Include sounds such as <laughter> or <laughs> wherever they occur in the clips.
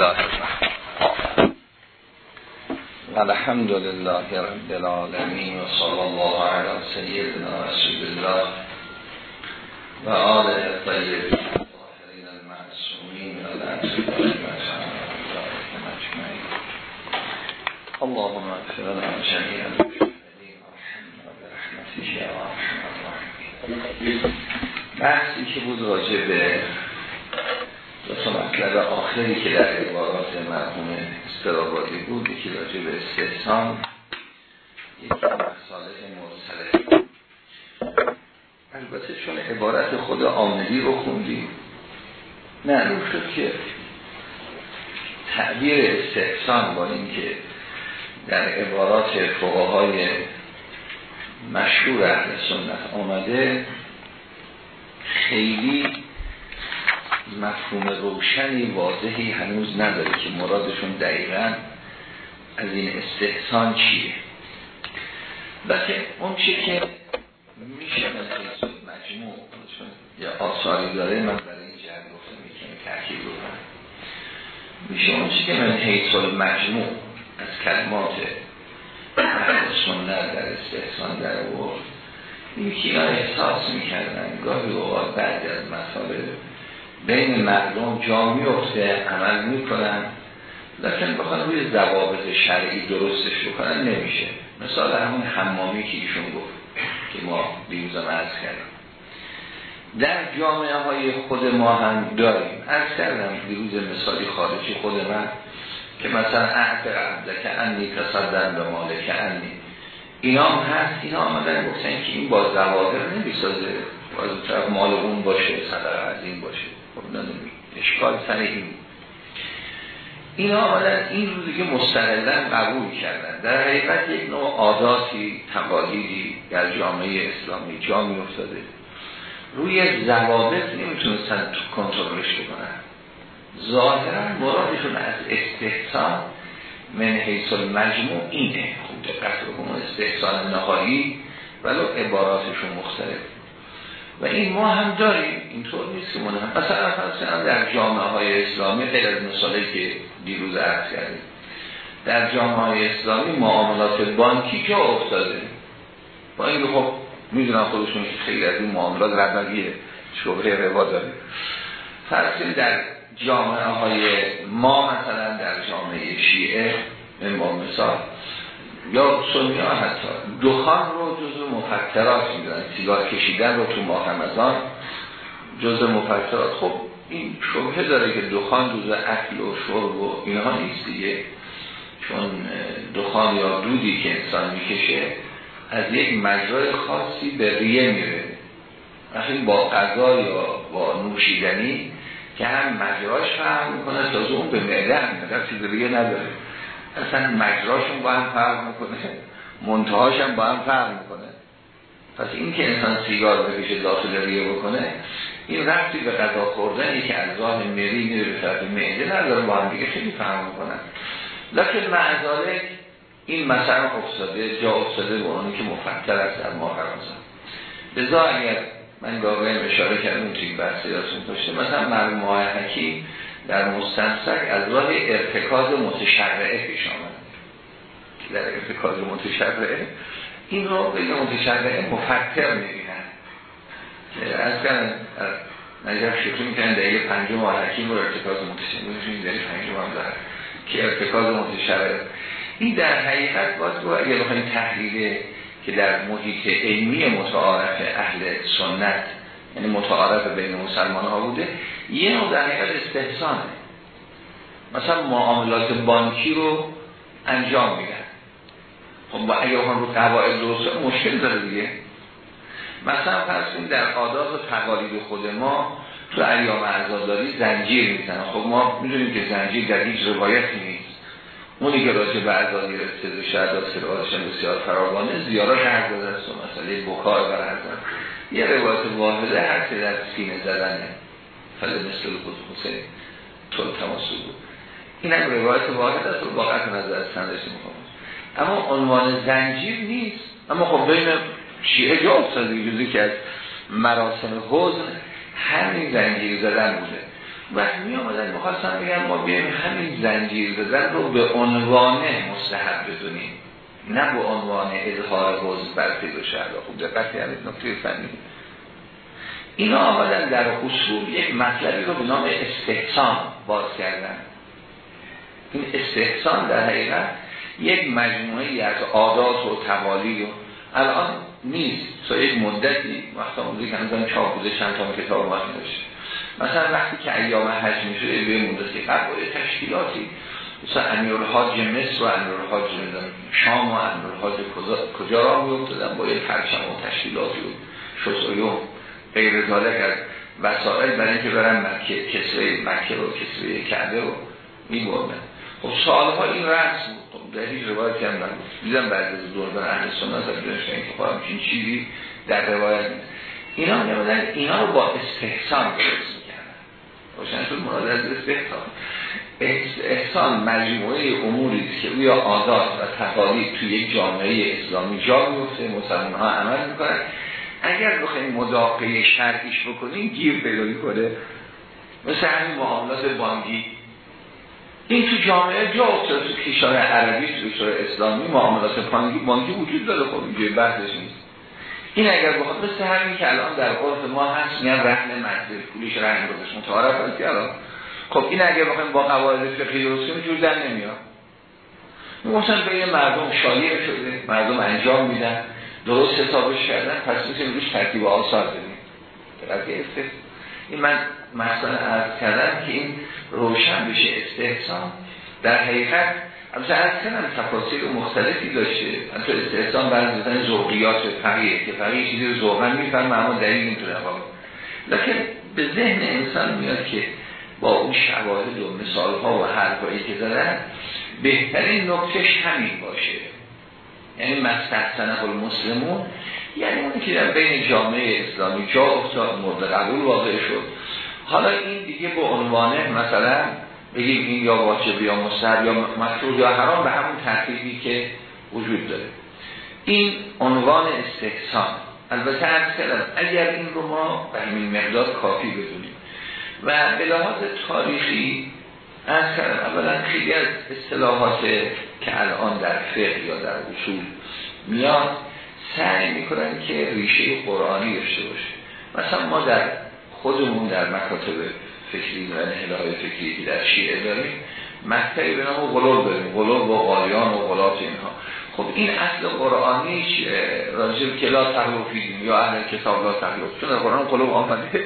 الله الرحمن. الحمد لله رب العالمين وصلى الله على سيدنا رسول الله و آله الطیبین الطاهرین المعصومین اللهم اغفر لنا جميعا برحمتك يا ارحم الراحمين. بحثی که بود راجع به دو مطلب آخری که در عبارات مرحوم استرابادی بود یکی راجع به استحسان یکی مسالح مرسله. البته چون عبارت خود آمدی رو خوندیم معلوم شد که تعبیر استحسان با اینکه در عبارات فقهای مشهور اهل سنت آمده خیلی مفهوم روشنی واضحی هنوز نداره که مرادشون دقیقا از این استحسان چیه. بلکه اون چی که میشه مثل مجموع یا آثاری داره من برای این جهت گفتم می‌کنه تحکیل بکنم. میشه اون چی که من حیث مجموع از کلمات سنت در استحسان در ورد این که احساس می‌کردن گاهی اوقات بعد از مسائل بین مردم جا میفته عمل می‌کنن. لیکن بخوان روی ضوابط شرعی درستش بکنن نمیشه. مثال همون حمامی که ایشون گفت که ما بیوزم عرض کردم در جامعه های خود ما هم داریم. عرض کردم بیروز مثالی خارجی خود من که مثلا عهد عبده که انی تصدن به ماله که انی. اینا هم هست اینا آمدن گفتن که این با زواهر نمی‌سازه. باز طرف مال اون باشه صدر از این باشه. اشکال سر این اینا آمدن این روزی که مستقلن قبول کردن. در حقیقت یک نوع عاداتی تقالیدی در جامعه اسلامی جا افتاده روی ضوابط نمی‌تونستن کنترلش بکنن. ظاهرا مرادشون از استحسان من حیث المجموع اینه. خوب دقت بکنم استحسان نهایی ولو عباراتشون مختلف. و این ما هم داریم. اینطور نیست که هم مثلا فرض در جامعه های اسلامی غیر از مثالی که دیروز عرض کردیم. در جامعه های اسلامی معاملات بانکی که افتاده. با این خب می‌دونم خودشون خیلی از این معاملات رولیه شبه روا داره. فرض در جامعه های ما مثلا در جامعه شیعه با مثال یا سنی ها حتی دخان رو جز مفترات می‌دونن. سیگار کشیدن رو تو ماه رمضان جز مفترات خب این شبهه داره که دخان جز اکل و شرب و اینها نیست دیگه. چون دخان یا دودی که انسان می‌کشه از یک مجرای خاصی به ریه میره. وقتی با غذا یا با نوشیدنی که هم مجراش فهم می‌کنه تازه اون به معده هم میده ریه نداره. اصلا مجراشون با هم فرق می‌کنه. منتهاش هم با هم فرق می‌کنه. پس این که انسان سیگار بکشه داخل ریه بکنه این رفتی به غذا خوردنی که از راه مری میره به طرف معده نداره با هم دیگه خیلی فهم می‌کنن لیکن معذالک این مثلا افتاده جا افتاده به اونی که مفتر است در رمضان لذا اگر من گاهی اشاره کردم توی بحثی یادتون داشته مثلا مرموم حکیم در مستنسک از راه ارتکاز متشرعه پیش آمد. در ارتکاز متشرعه این رو به متشرعه مفتر می‌بینن. از کنن نجف شکل می‌کنن دقیقه پنجم و حکیم رو ارتکاز متشرعه دقیقه پنجم هم داره. که ارتکاز متشرعه. این در حقیقت باز رو اگر بخوایم تحلیل که در محیط علمی متعارف اهل سنت یعنی متعارف بین مسلمان ها بوده یه نوع در حقیقت استحسانه. مثلا معاملات بانکی رو انجام میدن. خب با اگه رو قواعد درست مشکل داره دیگه. مثلا فرض در عادات و تقالید خود ما تو ایام عزاداری زنجیر می‌زنن. خب ما می‌دونیم که زنجیر در هیچ روایتی نیست. اونی که راجع به عزادی رسید و شهد و بسیار فراوانه زیارات هر است و مسئله بکار بر یه روایت واحده هر که در سینه زدنه. فل مثل خود حسین. طول تماسو بود. این هم روایت واحد است و واقعا نظر سندش می‌خوام. اما عنوان زنجیر نیست. اما خب بین شیعه جا افتاده. جزی که از مراسم حوزن همین زنجیر زدن بوده. و می آمدن. می‌خواستم بگم ما بیایم همین زنجیر زدن رو به عنوان مستحب بدونیم. نه به عنوان اظهار حوض بر و شهر. خوب دقت کردید نکته فنی. اینا آمدن در اصول یک مطلبی رو به نام استحسان باز کردن. این استحسان در حقیقت یک مجموعه از عادات و توالی و الان نیست. تا یک مدتی وقتا که همزن چاپ بوده چند تا کتاب ما داشته مثلا وقتی که ایام حج میشه به مدتی قبل تشکیلاتی. مثلا امیرالحاج مصر و امیرالحاج شام و امیرالحاج کجا را افتادن با یک پرچم و تشکیلاتی و شسوی و غیر ذالک از وسائل برای اینکه برن مکه کسره مکه رو کسره کعبه رو می بردن خب سالها این رسم خب در هیچ روایت هم نبود. دیدم بعد از دوران اهل سنت از دونشتن که خواهم این چیزی در روایت اینا نمیدن اینا رو با استحسان می‌کردن روشن شد مراد از استحسان احسان. مجموعه اموری که روی عادات و تقالید توی یک جامعه اسلامی جا میفته مسلمان ها عمل می‌کنن. اگر بخوایم مداقه شرعیش بکنیم گیر پیدا کنه مثل همین معاملات بانکی. این تو جامعه جا افتاد تو کشور عربی تو کشور اسلامی معاملات بانکی. وجود داره خب اینجای بحثش نیست. این اگر بخواد مثل همین که الان در عرف ما هست میان رهن منزل پولیش رهن گذاشت متعارف هست الان. خب این اگر بخوایم با قواعد فقهی درست جور در نمیاد. مثلا به مردم شایع شده مردم انجام میدن درست حسابش کردن پس می‌تونیم روش ترتیب آثار بدیم. این من مثلا عرض کردم که این روشن بشه استحسان. در حقیقت البته از کنم تفاصیل مختلفی داشته. تو استحسان برای زدن زوقیات فقیه که فقیه چیزی رو زوغن میفرم اما دلیل نمی‌تونه قابل لکن به ذهن انسان میاد که با اون شواهد و مثال ها و حرفایی که زدن بهترین نکتش همین باشه. یعنی مستحسنه المسلمون یعنی اون که در بین جامعه اسلامی جا افتاد مورد قبول واقع شد. حالا این دیگه به عنوانه مثلا بگیم این یا واجب یا مستحب یا مکروه یا حرام به همون ترتیبی که وجود داره. این عنوان استحسان. البته از کردم اگر این رو ما به همین مقدار کافی بدونیم و به لحاظ تاریخی از کردم اولا خیلی از اصطلاحات که الان در فقه یا در اصول میاد سعی می‌کنن که ریشه قرآنی داشته باشه. مثلا ما در خودمون در مکاتب فکری و نهله فکری که در شیعه داریم. مکتبی به نام غلوب داریم غلوب و قاریان و غلات اینها. خب این اصل قرآنیش راجب که لا تغلوفی یا اهل کتاب لا تغلوف چون در قرآن قلوب آمده.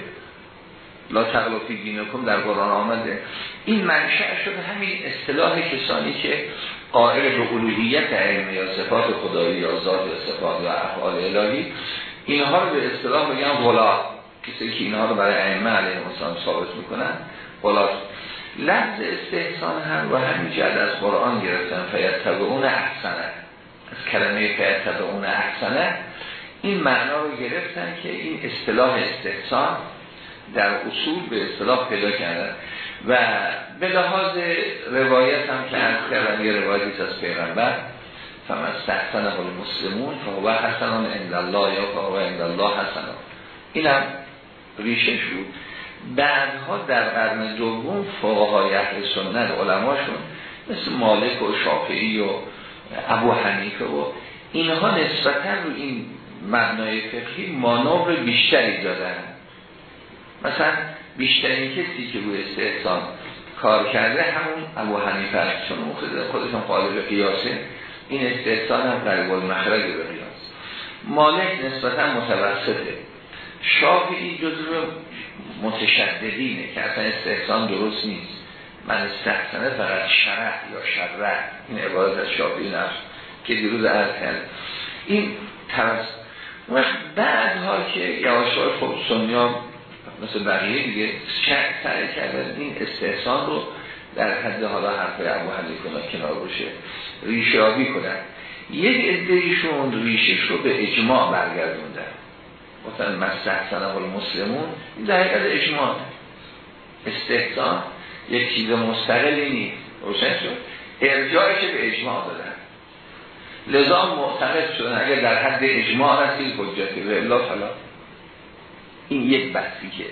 لا تغلوفی دینکم در قرآن آمده. این منشأ شده همین اصطلاح کسانی که قائل به علوهیت علم یا صفات خدایی یا ذات یا صفات و افعال الهی. اینها رو به اصطلاح بگن غلا کسی که اینها رو برای ائمه علیه السلام ثابت می‌کنن. غلا لفظ استحسان هم و همین جد از قرآن گرفتن. فیتبعون احسنه از کلمه فیتبعون احسنه این معنا رو گرفتن که این اصطلاح استحسان در اصول به اصطلاح پیدا کردن. و به لحاظ روایت هم که از کردن یه روایتی از پیغمبر. فمن استحسن المسلمون فهو حسنان عند الله یا فهو عند الله این ریشه شد. بعدها در قرن دوم فقهای اهل سنت علماشون مثل مالک و شافعی و ابو حنیفه و اینها نسبتا رو این مبنای فقهی مانور بیشتری دادن. مثلا بیشترین کسی که روی استحسان کار کرده همون ابو حنیفه است. چون خودشون قالب قیاسه. این استحسان هم قریب المخرج به قیاس. مالک نسبتا متوسطه. شافعی جزو متشددینه که اصلا استحسان درست نیست. من استحسانه فقط شرع یا شرع این عبارت از شافعی نفس که دیروز عرض کرد این طرف وقت بعدها که یواشای خب سنیا مثل بقیه دیگه سعی کردن این استحسان رو در حد حالا حرف ابو حنیفه کنار باشه ریشابی کنن. یک ادهیشون ریشش رو به اجماع برگردوندن. مثلا مستحسن مسلمون این در حقیقت اجماع. استحسان یک چیز مستقلی نیست. روشن شد. ارجاعش به اجماع دادن. لذا معتقد شدن اگر در حد اجماع رسید حجتی و الا فلا. این یک بحثی که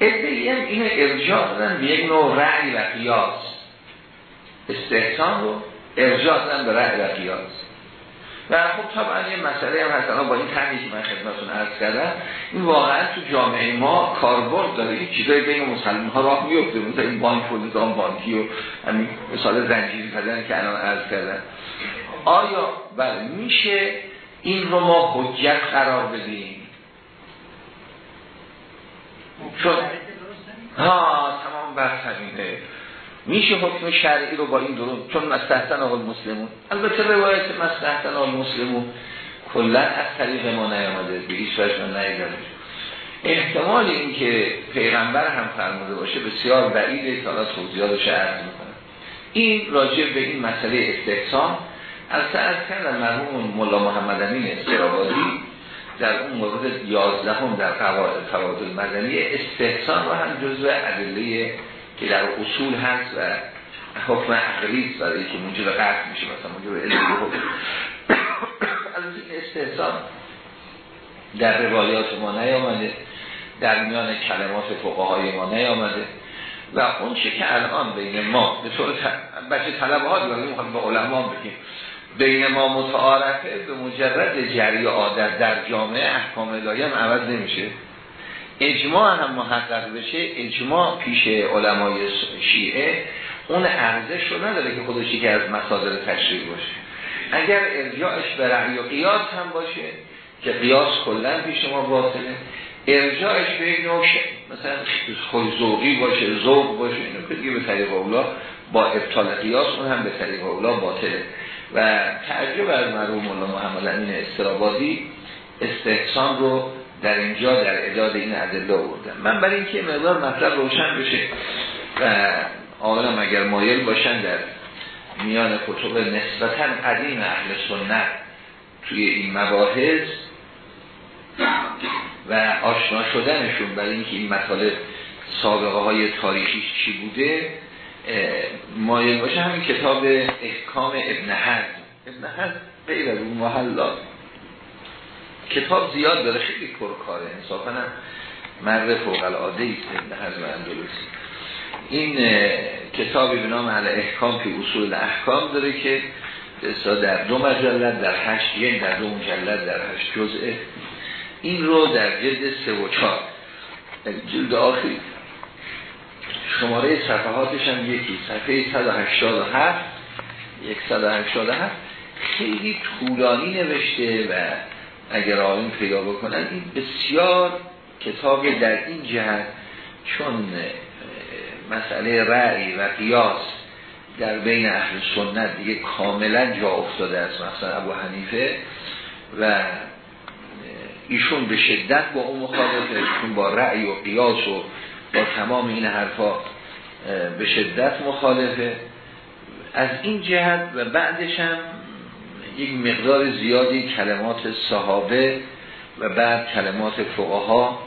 ادهی هم اینو ارجاع دادن به یک نوع رعی و قیاس. استحسان رو ارجاع دادن به رعی و قیاس. و خب طبعا یه مسئله هم هست. با این تحمیل که من خدمتون عرض کردم این واقعا تو جامعه ما کاربرد داره. این چیزای بین مسلمان ها راه میفته مثل این بانک فلزان بانکی و همین مثال زنجیری زدن که الان عرض کردن آیا بله میشه این رو ما حجت قرار بدیم؟ چون ها تمام بحث همینه. میشه حکم شرعی رو با این درون چون مستحسن آقا مسلمون. البته روایت مستحسن آقا مسلمون کلا از طریق ما نیامده به هیچ وجه نیامده. احتمال این که پیغمبر هم فرموده باشه بسیار بعیده حالا توضیحاتش عرض می‌کنه این راجع به این مسئله استحسان از سرز کردن مرحوم ملا محمد امین استرابادی در اون مورد یازدهم در قواعد مدنی استحسان رو هم جزو ادله که در اصول هست و حکم عقلی برای که موجب قصد میشه مثلا موجب علمی از این استحسان در روایات ما نیامده در میان کلمات فقهای ما نیامده و اون چه که الان بین ما به طور بچه طلبه ها دیگه به علما بگیم. بین ما متعارفه به مجرد جری عادت در جامعه احکام الهی هم عوض نمیشه. اجماع هم محقق بشه اجماع پیش علمای شیعه اون ارزش رو نداره که خودشی که از مصادر تشریح باشه. اگر ارجاعش به رعی و قیاس هم باشه که قیاس کلا پیش ما باطله ارجاعش به یک نوع مثلا خود زوقی باشه ذوق باشه اینو که به طریق اولا با ابطال قیاس اون هم به طریق اولا باطله و تعجب از مرحوم مولا محمد امین استرابادی استحسان رو در اینجا در اعداد این ادله آوردن. من برای اینکه مقدار مطلب روشن بشه و آقایان اگر مایل باشن در میان کتب نسبتا قدیم اهل سنت توی این مباحث و آشنا شدنشون برای اینکه این مطالب سابقه های تاریخیش چی بوده مایل باشه همین کتاب احکام ابن حزم. ابن حزم غیر از اون محلات کتاب زیاد داره خیلی پرکاره. انصافا هم مرد فوق العاده است ابن حزم این کتابی به نام علی احکام که اصول احکام داره که در دو مجلد در هشت یک در دو مجلد در هشت جزء. این رو در جلد سه و چار جلد آخری. شماره صفحاتش هم یکی. صفحه 187 187 خیلی طولانی نوشته و اگر آقایون پیدا بکنن این بسیار کتاب در این جهت چون مسئله رأی و قیاس در بین اهل سنت دیگه کاملا جا افتاده است مثلا ابو حنیفه و ایشون به شدت با اون مخالفه ایشون با رأی و قیاس و با تمام این حرفا به شدت مخالفه. از این جهت و بعدش هم یک مقدار زیادی کلمات صحابه و بعد کلمات فقها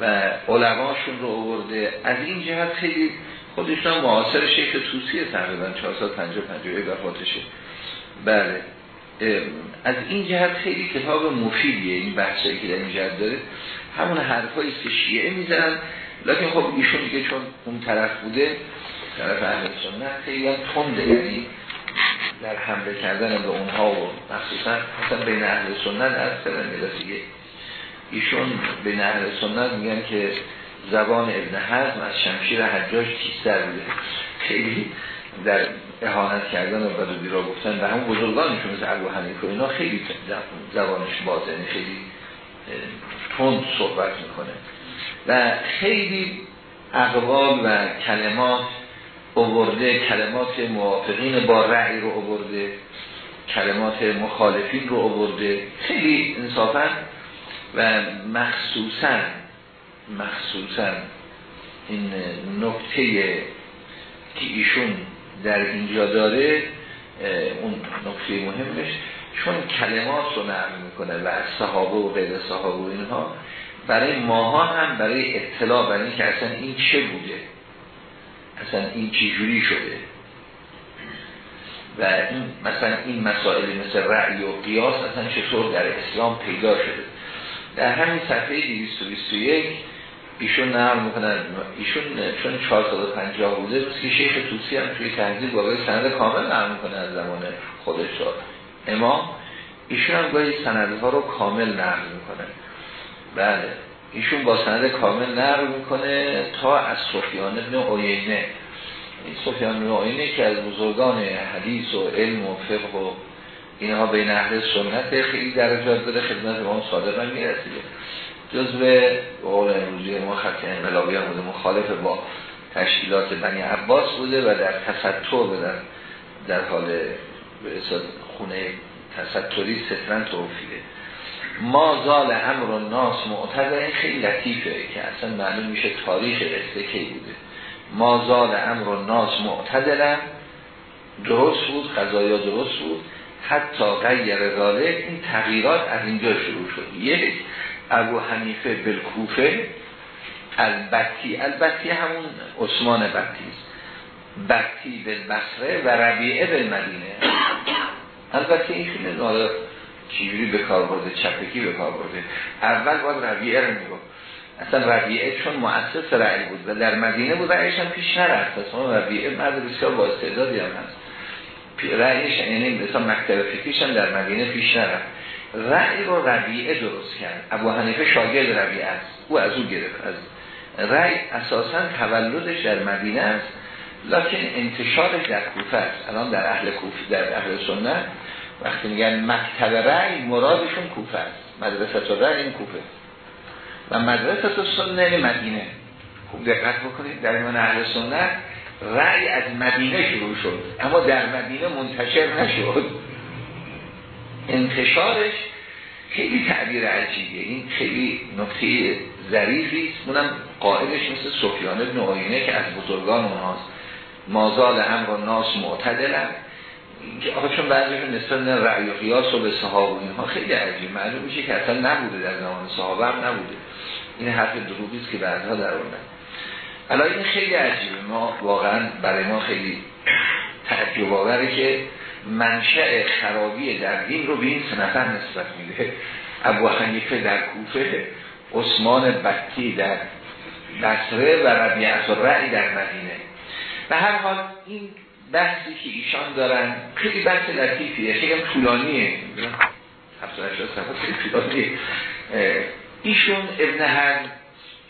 و علماشون رو آورده. از این جهت خیلی خودشون معاصر شیخ توسیه تقریبا 450 وفاتشه. بله. از این جهت خیلی کتاب مفیدیه این بحثایی که در این جهت داره. همون حرفایی که شیعه می‌زنن. لیکن خب ایشون دیگه چون اون طرف بوده طرف اهل سنت خیلی هم تنده. یعنی در حمله کردن به اونها و مخصوصا مثلا بین اهل سنت از میرسیه ایشون بین اهل سنت میگن که زبان ابن حزم از شمشیر حجاج تیستر بوده. خیلی در احانت کردن و بدو بیرا گفتن و همون بزرگانشون مثل ابو حنیفه اینا خیلی زبانش بازنی یعنی خیلی تند صحبت می‌کنه. و خیلی اقوال و کلمات اوورده کلمات موافقین با رأی رو اوورده کلمات مخالفین رو اوورده خیلی انصافا و مخصوصا مخصوصا این نکته که ایشون در اینجا داره اون نکته مهمش چون کلمات رو نقل می‌کنه و از صحابه و غیر صحابه و اینها برای ماها هم برای اطلاع برای اینکه اصلا این چه بوده. اصلا این چجوری شده؟ و این مثلا این مسائل مثل رأی و قیاس اصلا چطور در اسلام پیدا شده؟ در همین صفحه 221 ایشون نقل می‌کنن. ایشون چون 450 بوده مثل که شیخ توسی هم توی تنظیر باقی سند کامل نقل می‌کنه از زمان خودش امام. ایشون هم گاهی سندها رو کامل نقل می‌کنه. بله. ایشون با سند کامل نقل می‌کنه تا از سفیان ابن عیینه این سفیان ابن عیینه که از بزرگان حدیث و علم و فقه و اینها بین اهل سنت خیلی درجات داره خدمت ما صادقا می‌رسیده. جزو قول امروزی ما خط هم بوده. مخالف با تشکیلات بنی عباس بوده و در تستر در, در حال خونه تستری سترن توفیده ما زال امر و ناس معتدل این خیلی لطیفه که اصلا معلوم میشه تاریخ استکی بوده. ما زال امر و ناس معتدلن درست بود قضایا درست بود. حتی غیر ذالک این تغییرات از اینجا شروع شد. یک ابو حنیفه بالکوفه البتی. البتی همون عثمان است. بطی بالبصره و ربیعه بالمدینه. البته این خیلی چیزی به کار برده چپکی به کار برده؟ اول باید ربیعه رو میگو اصلا ربیعه چون مؤسس رعی بود و در مدینه بود رعیش هم پیش نرفت. اصلا ربیعه مرد بسیار با استعدادی هم هست. رأیش یعنی مثلا مکتب فکریش هم در مدینه پیش نرفت. رأی رو ربیعه درست کرد. ابو حنیفه شاگرد ربیعه است. او از او گرفت. از رأی اساسا تولدش در مدینه است. لکن انتشارش در کوفه است. الان در اهل کوفه در اهل سنت وقتی میگن مکتب رأی مرادشون کوفه است. مدرسه رأی این کوفه. و مدرسه سنت مدینه. خوب دقت بکنید در ایمان اهل سنت رأی از مدینه شروع شد. اما در مدینه منتشر نشد. انتشارش خیلی تعبیر عجیبیه. این خیلی نکته ظریفی است. اونم قائلش مثل سفیان عینه که از بزرگان اونهاست. مازال امر و ناس معتدلن. آقا چون بعضیشون نسبت رأی و قیاس و به صحابه اینها خیلی عجیب. معلوم میشه که اصلا نبوده در زمان صحابه هم نبوده. این حرف دروغی است که بعدها در اونه الان این خیلی عجیبه. ما واقعا برای ما خیلی تعجب آوره که منشأ خرابی در دین رو به این سه نفر نسبت میده. ابو حنیفه در کوفه عثمان بکی در بصره و ربیعت رعی در مدینه. به هر حال این بحثی که ایشان دارن خیلی بحث لطیفیه خیلی طولانیه. طولانیه. ایشون ابن حد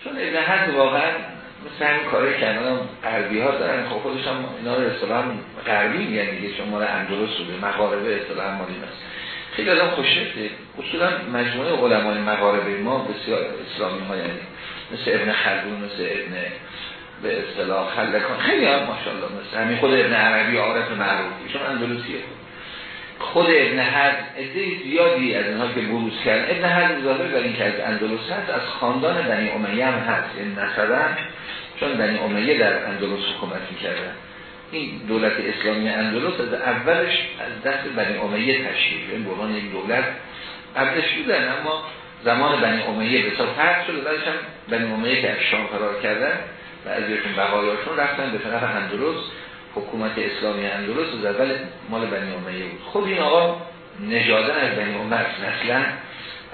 چون ابن حد واقعا مثل همین کاره کردن غربی ها دارن خب خودش هم اینا رو اصطلاح غربی میگن دیگه چون مال اندلس بوده مغاربه اصطلاح مالی است. خیلی آدم خوششته اصولا مجموعه علمای مغاربه ما بسیار اسلامی ها یعنی مثل ابن خلدون مثل ابن به اصطلاح خلکان خیلی هم ماشاءالله مثل همین خود ابن عربی عارف معروفی. چون اندلسیه خود ابن حد عده زیادی از اینها که بروز کرد ابن حد ظاهر بر این که از اندلس هست از خاندان بنی امیه هم هست. این یعنی مثلا چون بنی امیه در اندلس حکومت می‌کردن این دولت اسلامی اندلس از اولش از دست بنی امیه تشکیل این بحران یک دولت قبلش بودن اما زمان بنی امیه به سال فرد شد بعدش هم بنی امیه که از شام فرار کردن و از یکون بقایاشون رفتن به طرف اندلس حکومت اسلامی اندلس از اول مال بنی امیه بود. خود این آقا نجادن از بنی امیه نسلا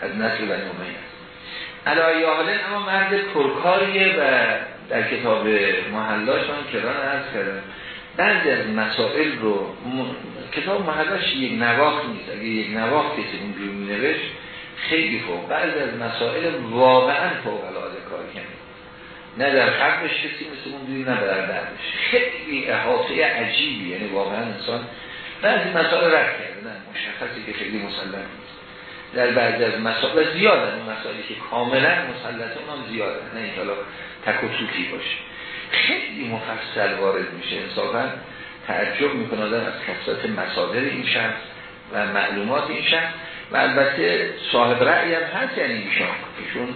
از نسل بنی امیه است. اما مرد پرکاریه و در کتاب محلاشان کران ارز کردن بعضی از مسائل رو کتاب محلاش یک نواخت نیست. اگه یک نواخت کسی اونجور می نوشت خیلی فوق بعضی از مسائل واقعا فوق العاده کار کنید نه در قبلش کسی مثل اون دوی نه در خیلی احاطه عجیبی یعنی واقعا انسان بعضی مسائل رد کرده نه مشخصی که خیلی مسلم نیست. در بعضی از مسائل زیاده این مسائلی که کاملا مسلطه اونم زیاده نه این حالا تک و باشه. خیلی مفصل وارد میشه. انصافا تعجب می‌کنه آدم از کسرت مصادر این شخص و معلومات این شخص. و البته صاحب رأی هم هست یعنی ایشان ایشون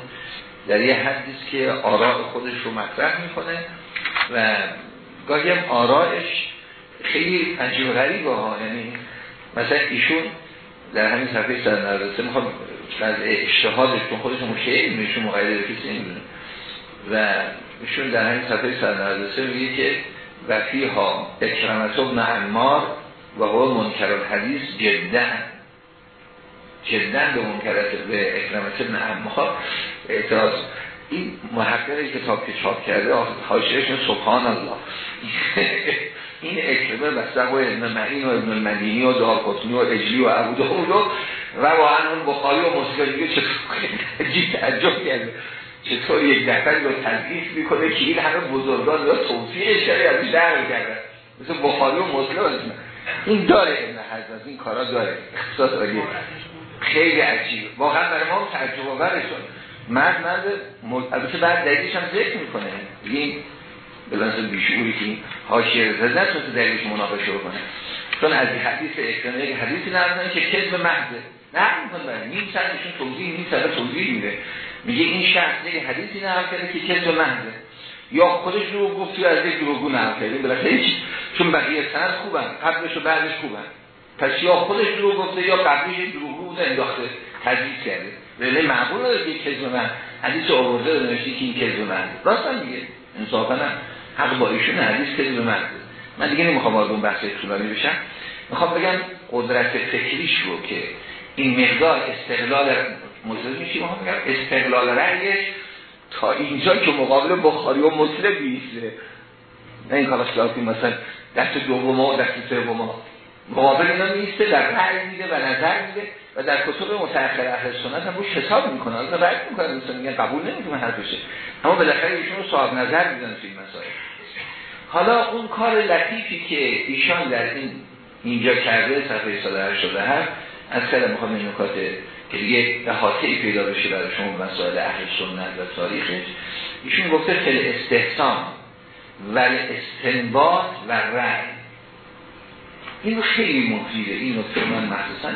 در یه حدیث که آراء خودش رو مطرح می‌کنه و گاهی هم آرائش خیلی عجیب غریب ها یعنی مثلا ایشون در همین صفحه سرنرسه می‌خوام از اشتهادش کن خودش مشهر میشون مقایده کسی نمی‌دونه. و ایشون در همین صفحه سرنرسه میگه که وفی ها اکرمت ابن عمار و هو منکر الحدیث جدن جدن به منکرت به اکرمت ابن عمار اعتراض. این محقق کتاب که چاپ کرده حاشیهشون سبحان الله. <laughs> این اکرمه مثلا و ابن معین و ابن المدینی و دارقطنی و اجلی و ابو داود و روان اون بخاری و مسلم چطور عجیب کرده. چطور یک نفر رو تنظیف می‌کنه که این همه بزرگان یا توفیه شریع ازش در کرده مثل بخاری و مسلم. این داره ابن حضرت این کارا داره. اختصاص خیلی عجیب. واقعا برای ما تعجب آورشون مرد مرد البته بعد دلیلش هم ذکر می‌کنه. این به لحاظ بیشعوری که حاشیه زده نتونسته دلیلش مناقشه بکنه. چون از این حدیث اکرانه یک حدیثی نرزن که کذب محضه نه می‌کنه برای نیم سرشون توضیح نیم سر توضیح میده. میگه این شخص یک حدیثی نقل کرده که کذب محضه یا خودش رو گفت از یک دروغگو نقل کرده. بالاخره هیچ چون بقیه سند خوبن. قبلش و بعدش خوبن. پس یا خودش رو گفته یا قبلش دروغگو بوده انداخته تجویز کرده. ولی معقول داره که کذب من حدیث آورده نوشته که این کذب من. راستن دیگه انصافا حق با ایشون حدیث کذب من من دیگه نمی‌خوام وارد اون بحث طولانی بشم. می‌خوام بگم قدرت فکریش رو که این مقدار استقلال مجرد میشیم ما بگم؟ استقلال رأیش تا اینجا که مقابل بخاری و مسلم بیسته نه این کاراش که مثلا دست دوم و دست سوم مقابل اینا میسته در رأی میده و نظر میده. و در کتب متأخر اهل سنت هم روش حساب می‌کنه از رد می‌کنه مثلا میگن قبول نمی‌کنه حرفشه اما بالاخره ایشون رو صاحب نظر میدن توی مسائل. حالا اون کار لطیفی که ایشان در این اینجا کرده صفحه 187 از کلم می‌خوام این نکات که دیگه احاطه پیدا بشه برای شما مسائل اهل سنت و تاریخش ایشون گفته فل استحسان و استنباط و رأی. این خیلی مفیده. این نکته من مخصوصا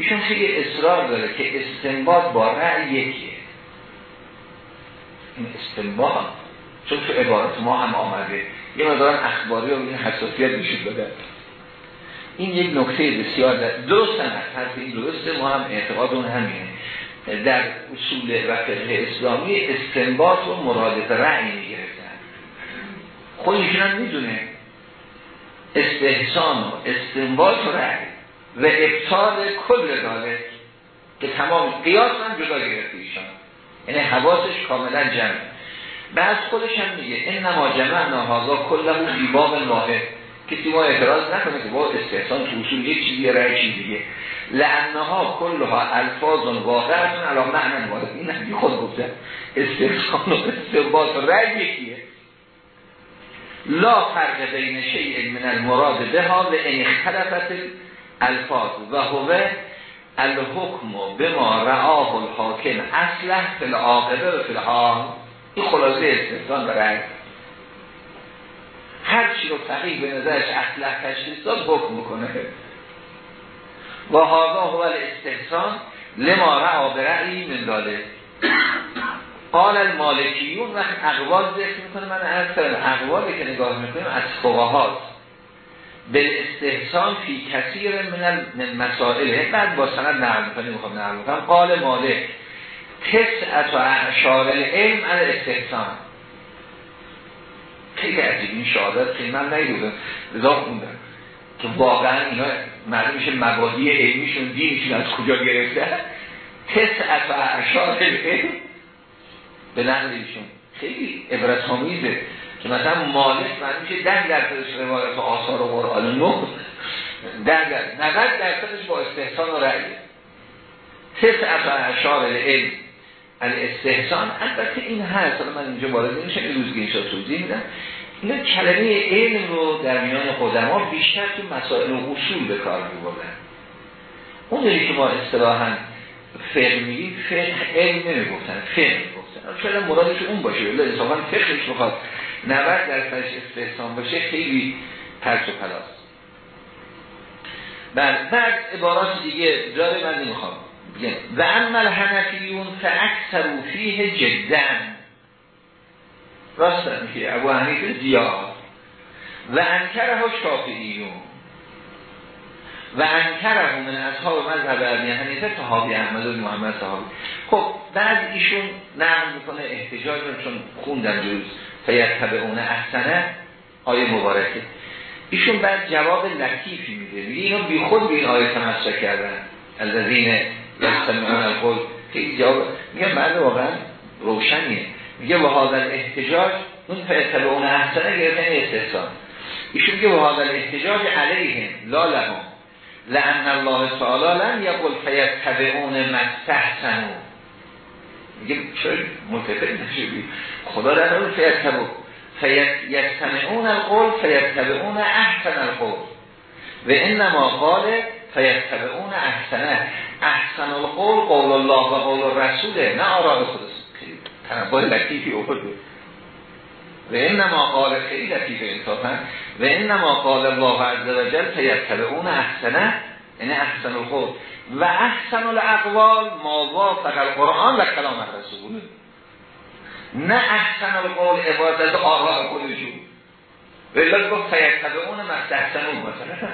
ایشون خیلی اصرار داره که استنباط با رأی یکیه. این استنباط چون تو عبارت ما هم آمده. یه مدارن اخباری و این حساسیت میشید بده این یک نکته بسیار درست هم هست این درسته ما هم اعتقاد اون همینه. در اصول و فقه اسلامی استنباط و مرادف رأی می‌گرفتن. خودشون هم می‌دونه. استحسان و استنباط و رأی. و ابطال کل داره که تمام قیاس هم جدا گرفته ایشان. یعنی حواسش کاملا جمع. بعد خودش هم میگه این نما جمع نهازا کل دیباب واحد. کسی ما اعتراض نکنه که با استحسان تو اصول یک چیزی رای چیز دیگه. لعنها کلها الفاظ واقعتون علا معنی وارد این هم خود گفته. استحسان و استنباط رای یکیه. لا فرق بین شیء من المراد ها و این اختلفت الفاظ و هو الحکم به ما رعاه الحاکم اصلح فی العاقبه و الحال این خلاصه استحسان و رای هر چی رو فقیه به نظرش اصلح تشخیص داد حکم می‌کنه. و هاگاه هو الاستحسان لما رعا برعی من داده قال المالکیون وقت اقوال ذکر می‌کنه من از اقوالی که نگاه می‌کنیم از فقهات به استحسان فی کثیر من مسائل. بعد با سند نقل می‌کنیم می‌خوام نقل می‌کنم. قال مالک تسعت و اعشار العلم از استحسان خیلی عجیب. این شهادت خیلی من نیدودم رضا خوندم. که واقعا اینا معلوم میشه مبادی علمیشون دینشون از کجا گرفته. تسعت و اعشار العلم. به نقل خیلی عبرت آمیزه که مثلا مالک معلوم میشه ده درصدش روایت آثار و قرآن نو ده درصد 90 درصدش با استحسان و رأی. تسعت و اعشار العلم الاستحسان البته این هست. حالا من اینجا وارد نمیشم. این روزگی اینجا توضیح میدم. اینا کلمه علم رو در میان قدما بیشتر تو مسائل و اصول به کار میبردن. اون که ما اصطلاحا فقه میگیم فقه علم نمی‌گفتن. فقه می‌گفتن. شاید مرادش اون باشه. ولی انصافا فقهش بخواد 90 درصدش استحسان باشه خیلی پرس و پلاس. بعد بعد عبارات دیگه داره من نمی‌خوام. و عمل حنفیون فاکثر فیه جدن راست میشه ابو حنیفه زیاد. و انکره ها شافعیون. و انکره من اصحاب مذهب ابی حنیفه صحابی احمد و محمد صحابی. خب بعد ایشون نقل می‌کنه احتجاج چون خوندن جز فیت اون احسنه آیه مبارکه. ایشون بعد جواب لطیفی میده. میگه اینو بی خود به این آیه تمسک کردن. الذین یستمعون القول. خیلی جواب میگه بعد واقعا روشنیه. میگه و هذا احتجاج اون فیتبع اون احسنه گرفته استحسان. ایشون میگه و هذا احتجاج علیهم لا لهم. لان الله تعالی لم یقل فیتبعون ما استحسنوا میگه چرا ملتفت نشدی؟ خدا در اون فیتبع فیتبعون القول فیتبعون احسن القول. و انما قال فیتبعون احسنه احسن القول قول الله و قول رسوله نه آراء خودت تنبه لطیفی آورده و انما قال خیلی لطیف انصافا. و انما قال الله عز و جل فیتبعون احسنه یعنی احسن القول. و احسن الاقوال ما وافق القرآن و کلام رسول نه احسن القول عبادت آقا خودشون ولی گفت فیتبعون مستحسنون مثلا.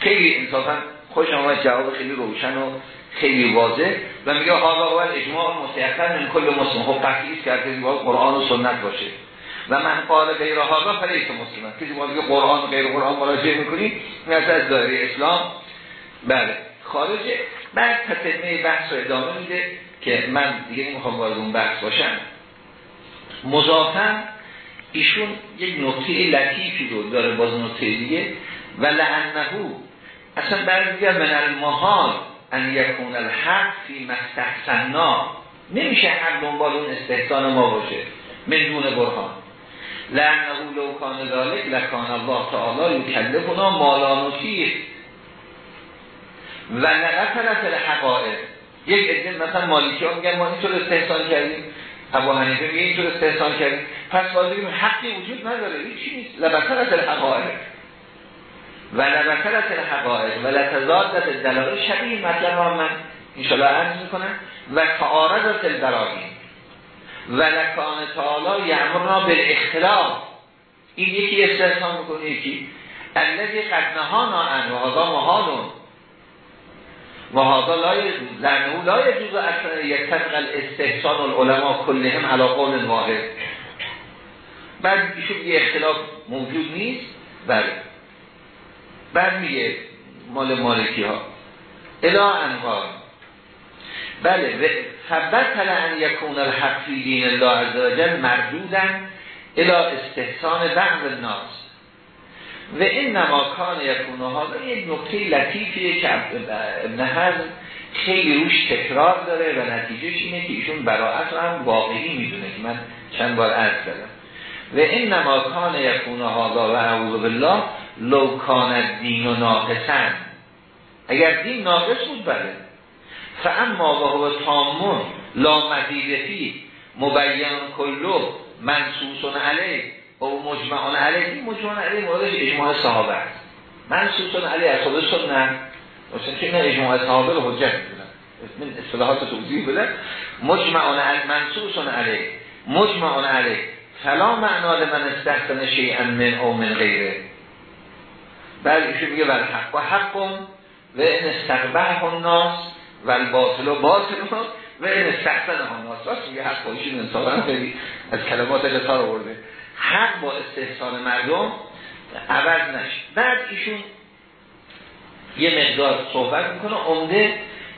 خیلی انصافا خوش آمد جواب خیلی روشن و خیلی واضح و میگه آقا اول اجماع مستحقن من کل مسلم. خب قطعی است که قرآن و سنت باشه. و من قال غیر هذا فلیس مسلمان کسی که قرآن و غیر قرآن مراجعه می‌کنی این از دایره اسلام. بله. خارجه بعد تتمه بحث رو ادامه میده که من دیگه نمی‌خوام وارد اون بحث باشم. مضافن ایشون یک نقطه لطیفی رو داره باز نقطه دیگه. و لعنهو اصلا بعضی من المحال ان یکون الحق فی مستحسننا نمیشه حق دنبال اون استحسان ما باشه. من دون برهان. لعنهو لو کان لکان الله تعالی یکلفنا مالانوتی و نقصرت الحقائق یک عده مثلا مالکی ها میگن ما اینطور استحسان کردیم. ابو حنیفه میگه اینطور استحسان کردیم پس بازیم حقی وجود نداره. این چی نیست؟ لبسرت الحقائق و لبسرت الحقائق و لتزادت دلائل شبیه مطلب ها من انشاءالله عرض می‌کنم. و تعارضت البراهین. و لکان تعالی یعمرنا بالاختلاف. این یکی استحسان می‌کنه یکی. الذی قد نهانا عن و هذا محالون و هذا لا لانه لا يجوز اصلا يتفق الاستحسان العلماء كلهم على قول واحد. بعد ایشون یه اختلاف موجود نیست. بله. بعد میگه مال مالکی ها الا انها بله. فبت ان یکون الحق فی الله عز وجل مردودن الى استحسان بعض الناس. و این نماکان یکونه ها یک نکته لطیفیه که ابن حزم خیلی روش تکرار داره و نتیجهش اینه که ایشون براعت رو هم واقعی می‌دونه که من چند بار عرض کردم. و این نماکان یکونه ها و اعوذ بالله لو کان دین و ناقصن اگر دین ناقص بود بله. فاما و هو تامون لا مبین کلو منصوص علیه. او مجمعان علیه مجمعان علیه موردش اجماع صحابه منصوصان علیه از خود سنن مثلا که این اجماع صحابه رو حجت می‌دونن من اصطلاحات توضیح بده مجمعان علیه منصوصان علیه مجمعان علیه فلا معنا من استحسن شیئا من او من غیره. بعد ایشون میگه ول حق و حقم و این استقبح الناس و الباطل و باطل و این استحسن الناس راست میگه حق و ایشون انصافا خیلی از کلمات قطار آورده. حق با استحسان مردم عوض نشه. بعد ایشون یه مقدار صحبت می‌کنه عمده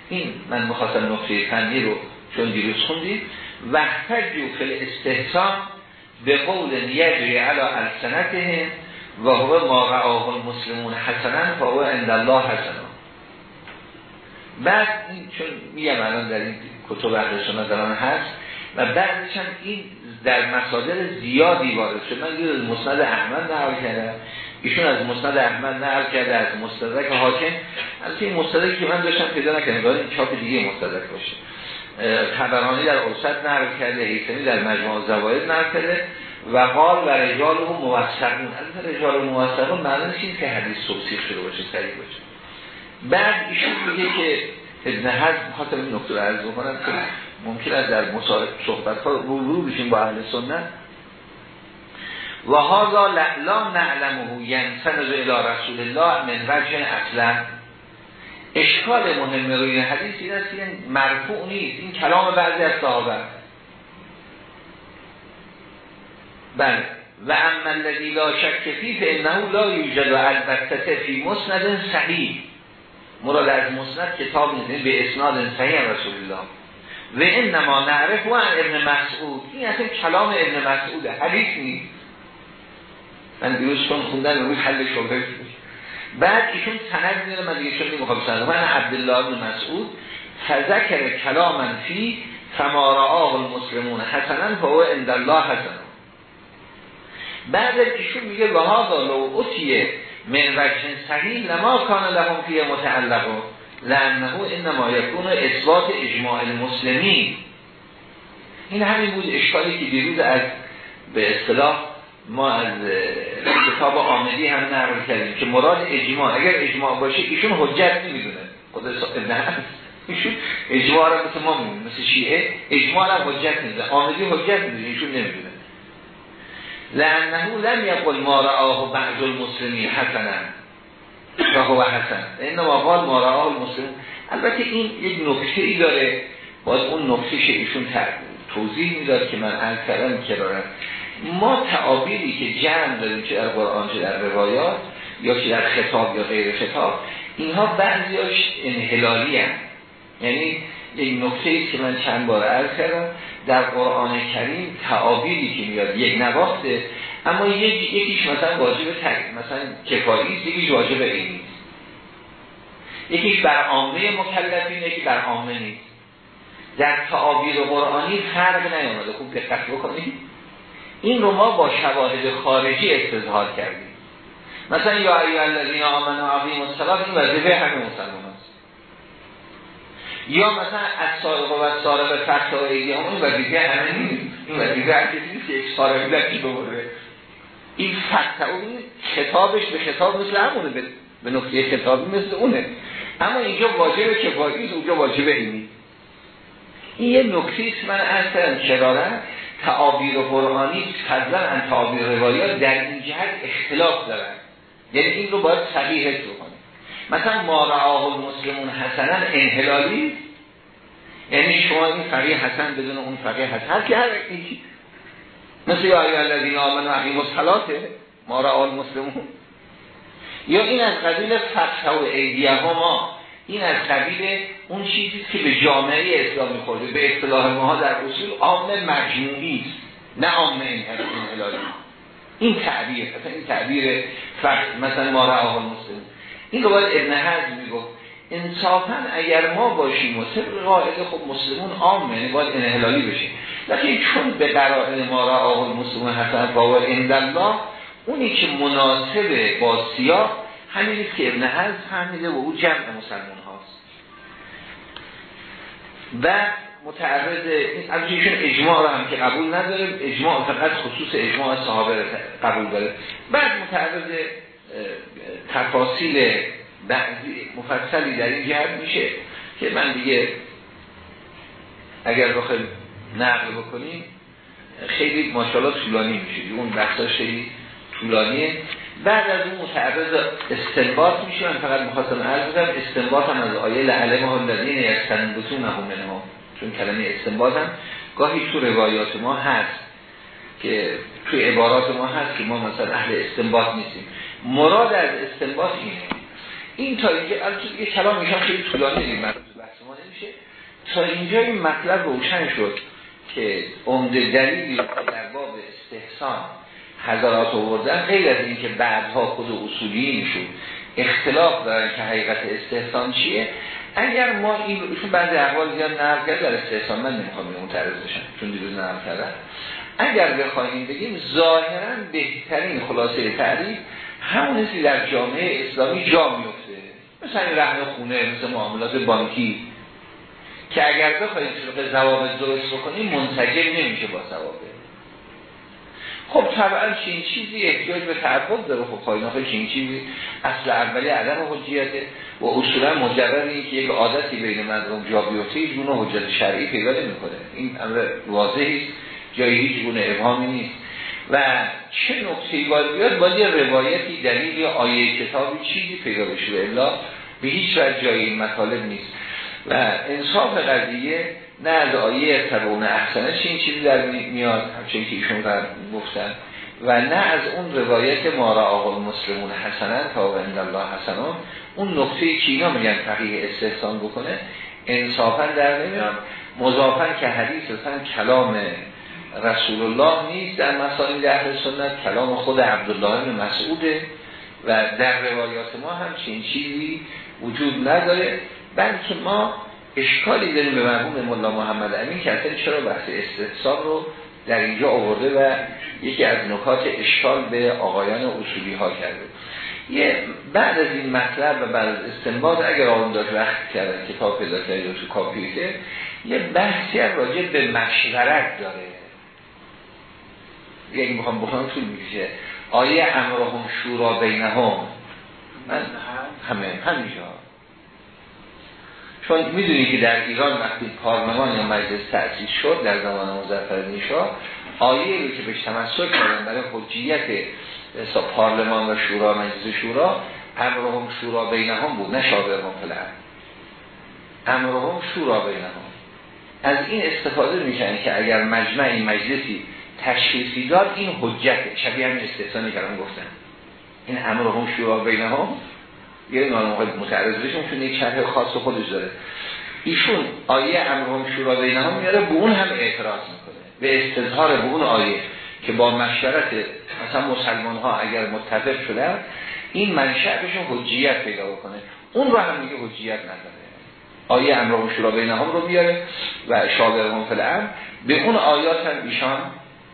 این من مخواستم نقطه فنی رو چون دیروز خوندیم وحتجو فل استحسان به قول یجری علا السنته و هو ما رعاه المسلمون حسنا فهو عند الله حسنا. بعد این چون میگم الان در این کتب اهل سنت هست و بعدش هم این در مصادر زیادی وارد شد. من از مسند احمد نقل کردم. ایشون از مسند احمد نقل کرده از مستدرک حاکم. از این مستدرک که من داشتم پیدا نکردم این چاپ دیگه مستدرک باشه. خبرانی در اوسط نقل کرده حیثمی در مجموع زواید نقل کرده و قال و رجال و موثقون. از رجال موثقون معنی نیست که حدیث توصیف شده باشه سریع باشه. بعد ایشون میگه که ابن حزم خاطر این نکته رو عرض بکنم که ممکن است در صحبت ها رو بشیم با اهل سنت. و هذا لا نعلمه ینسند الى رسول الله من وجه اصلا اشکال مهم روی حدیث این است که مرفوع نیست. این کلام بعضی از صحابه بله. و اما الذی لا شک فی فانه لا یوجد البته فی مسند صحیح. مراد از مسند کتاب نیست. به اسناد صحیح رسول الله. و انما نعرف و ابن مسعود. این اصلا کلام ابن مسعود حدیث نیست. من دیروز چون خوندن روی حل شبهه بعد ایشون سند میاره من دیگه چون نمی‌خوام من عبدالله بن مسعود فذکر کلاما فی فما المسلمون حسنا فهو عند الله حسن بعد ایشون میگه وهذا لو اتیه من وجه صحیح لما کان لهم فی متعلق لانه انما یکون اثبات اجماع المسلمین. این همین بود اشکالی که دیروز از به اصطلاح ما از کتاب آمدی هم نقل کردیم که مراد اجماع اگر اجماع باشه ایشون حجت نمی‌دونه. خود نه. ایشون اجماع را مثل ما می‌دونه مثل شیعه اجماع را حجت نمی‌دونه آمدی حجت می‌دونه ایشون نمی‌دونه. لانه لم یقل ما رآه بعض المسلمین حسنا. و حسن. انما قال ما رآه المسلمین البته این یک نکته ای داره. باز اون نکته ایشون توضیح می‌داد که من عرض کردم کرارم ما تعابیری که جمع داریم چه در قرآن چه در روایات یا چه در خطاب یا غیر خطاب اینها بعضیاش انحلالی هم. یعنی یک نکته که من چند بار عرض کردم در قرآن کریم تعابیری که میاد یک نواخته اما یک یکیش مثلا واجب تک مثلا کفایی یکیش واجب اینی یکیش بر عامه مکلفینه یکی بر عامه نیست. در تعابیر قرآنی فرق نیامده. خوب دقت بکنید. این رو ما با شواهد خارجی استظهار کردیم. مثلا یا ایها الذین آمنوا عظیم الصلاه این وظیفه همه مسلمان است. یا مثلا از سارق و سارق فتح و ایدی هم این وظیفه همه نیست. این وظیفه هر نیست که یک سارق لکی ببره این فتح و این خطابش به خطاب مثل همونه به, نقطه خطابی مثل اونه. اما اینجا واجب کفایی اونجا واجب اینی این یه نکته من اصلا کرارم تعابیر قرآنی فضلا ان تعابیر روایات در این جهت اختلاف دارن. یعنی این رو باید صحیح حس بکنیم. مثلا ما رعاه المسلمون حسنا انحلالی یعنی شما این فقیه حسن بدون اون فقیه حسن. هر که هر مثل یا ایها الذین آمنوا اقیموا الصلاة ما رعاه المسلمون. یا این از قبیل فتح و ایدیه ما این از قبیل اون چیزی که به جامعه اسلامی خورده به اصطلاح ما در اصول عام مجموعی است نه عام الهی. این تعبیر مثلا این تعبیر فرق مثلا ما راه المسلم این رو باید ابن حزم می‌گفت. انصافا اگر ما باشیم و طبق قاعده خب مسلمون عامه یعنی باید انحلالی بشه لیکن چون به قرائن ما راه المسلمون حسن باور الله اونی که مناسب با سیاه همین که ابن حزم فهمیده و او جمع مسلمان هاست. و متعرض از ایشون اجماع رو هم که قبول نداره اجماع فقط خصوص اجماع صحابه قبول داره. بعد متعرض تفاصیل بعضی مفصلی در این جهت میشه که من دیگه اگر بخوایم نقل بکنیم خیلی ماشاءالله طولانی میشه. اون بحثا خیلی طولانیه. بعد از اون متعرض استنباط میشه. من فقط مخواستم عرض بدم استنباط هم از آیه لعلمه هم الذین یستنبطون هم منهم چون کلمه استنباط هم گاهی تو روایات ما هست که توی عبارات ما هست که ما مثلا اهل استنباط نیستیم. مراد از استنباط اینه. این تا اینجا دیگه کلام میشن خیلی طولانی دیگه بحث ما نمیشه. تا اینجا این مطلب روشن شد. که عمده دلیلی در باب استحسان حضرات آوردن غیر از اینکه بعدها خود اصولی میشون اختلاف دارن که حقیقت استحسان چیه. اگر ما این رو بعضی احوال زیاد کرد در استحسان من نمی‌خوام اون تعرض بشن چون دیروز نقل اگر بخواهیم بگیم ظاهرا بهترین خلاصه تعریف همون در جامعه اسلامی جا میفته مثلا رهن خونه مثل معاملات بانکی که اگر بخواهیم به ضوابط درست بکنیم منسجم نمیشه با ضوابط خب طبعا چین چیزی احتیاج به تعرض داره. خب خواهی چین چیزی اصل اولی عدم حجیته و اصولا مجرد این که یک عادتی بین مردم جا بیفته هیچ گونه حجت شرعی پیدا نمی‌کنه. این امر واضحی است. جایی هیچ گونه ابهامی نیست. و چه نکته باید بیاد؟ باید یه روایتی دلیل یا آیه کتابی چیزی پیدا بشه. الا به هیچ وجه جایی این مطالب نیست. و انصاف قضیه نه از آیه احسنه چه این چیزی در میاد همچنین که ایشون گفتن و نه از اون روایت ما را المسلمون حسنن تا و الله حسنون اون نقطه که اینا میگن فقیه استحسان بکنه انصافا در نمیاد. مضافن که حدیث اصلا کلام رسول الله نیست در مسائل اهل سنت کلام خود عبدالله بن مسعوده. و در روایات ما هم چین چیزی وجود نداره. بلکه ما اشکالی داریم به مرحوم ملا محمد امین که اصلا چرا بحث استحصاب رو در اینجا آورده و یکی از نکات اشکال به آقایان اصولی ها کرده. یه بعد از این مطلب و بعد از استنباط اگر آن داشت وقت کردن کتاب پیدا کرده تو کاپیوتر یه بحثی راجع به مشورت داره. یعنی می‌خوام بخوام طول میشه آیه امرهم شورا بینهم. من همه همینجا. چون می‌دونی که در ایران وقتی پارلمان یا مجلس تأسیس شد در زمان مظفر نیشا آیه رو که بهش تمسک کردن برای حجیت پارلمان و شورا مجلس شورا امرهم شورا بینهم بود نه شاورهم فلن امرهم شورا بینهم از این استفاده میشن که اگر مجمع این مجلسی تشخیصی داد این حجت شبیه همین استثانی کردن گفتن این امرهم شورا بینهم یه نانوقت متعرض بشون چون یک شرح خاص خودش داره. ایشون آیه امرهم شورا بینهم میاره به اون هم اعتراض می‌کنه. به استظهار به اون آیه که با مشورت مثلا مسلمان ها اگر متفق شدن این منشأ بهشون حجیت پیدا بکنه. اون رو هم میگه حجیت نداره. آیه امرهم شورا بینهم رو میاره و شاگرهم فلعم به اون آیات هم ایشان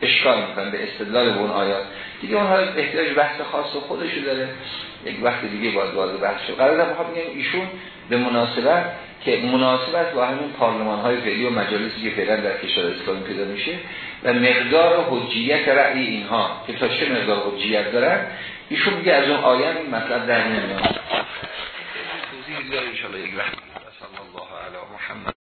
اشکال می‌کنن به استدلال به اون آیات. دیگه اون حالا احتیاج بحث خاص خودشو داره. یک وقت دیگه باید وارد بحث شد. قرار دارم میگم ایشون به مناسبت که مناسبت با همین پارلمان های فعلی و مجالسی که فعلا در کشور اسلامی پیدا میشه و مقدار حجیت رأی اینها که تا چه مقدار حجیت دارن ایشون میگه از اون آیه این مطلب در نمیاد توضیح دیگه ان یک وقت.